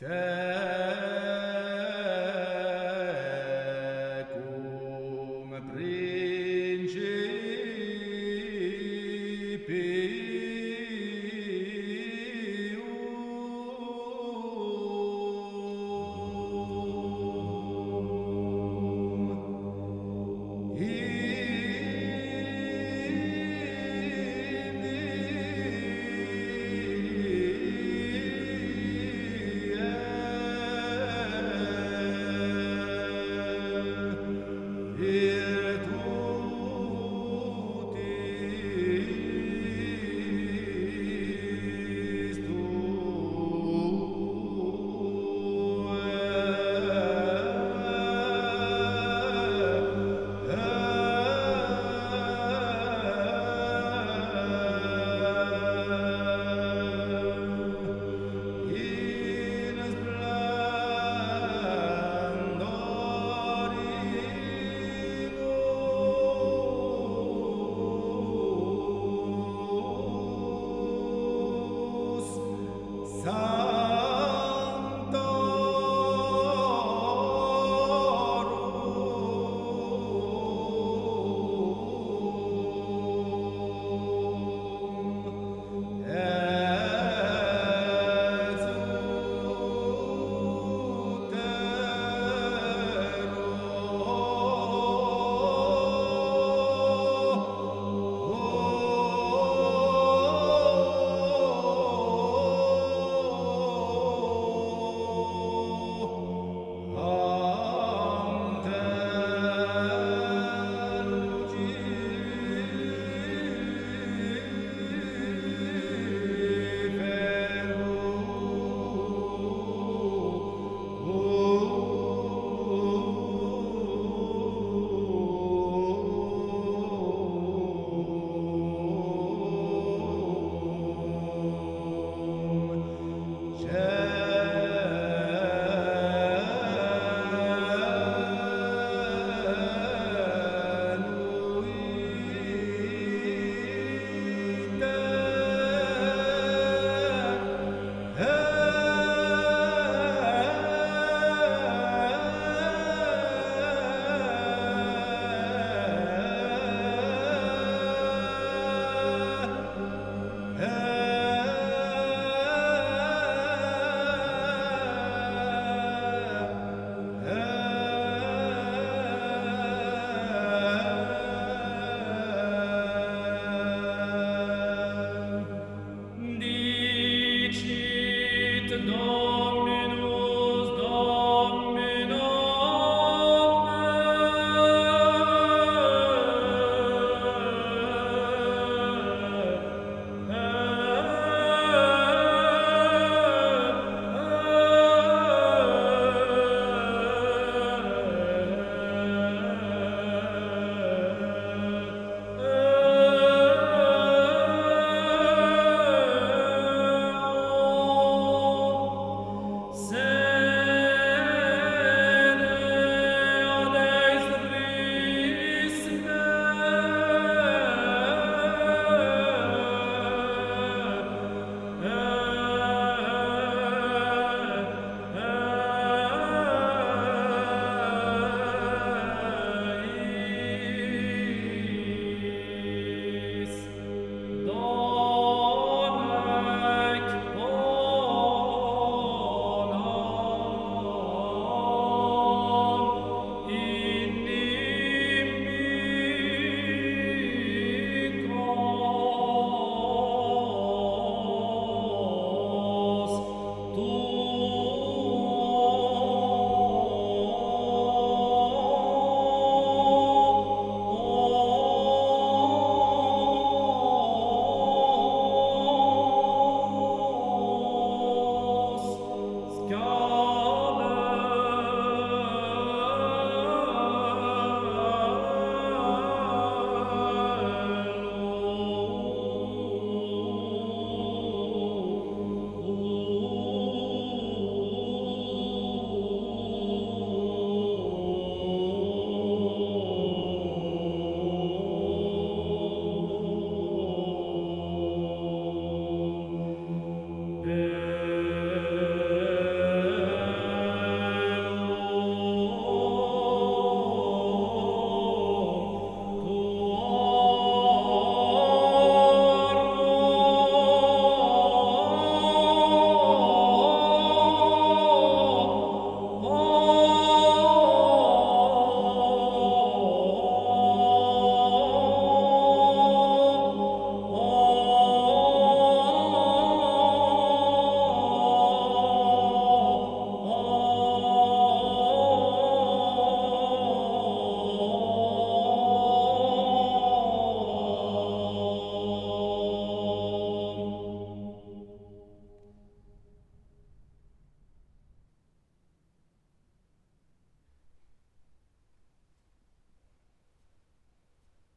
tecum